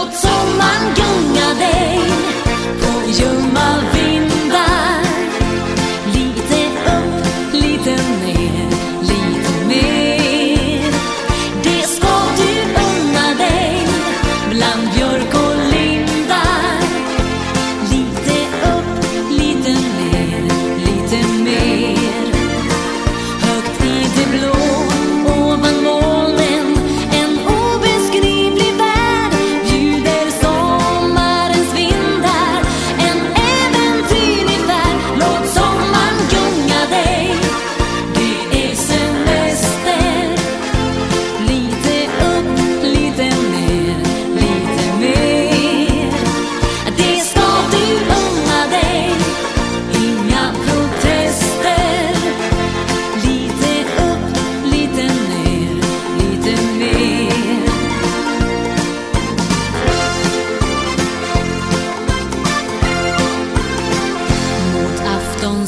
Schutzmann Công